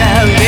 Yeah.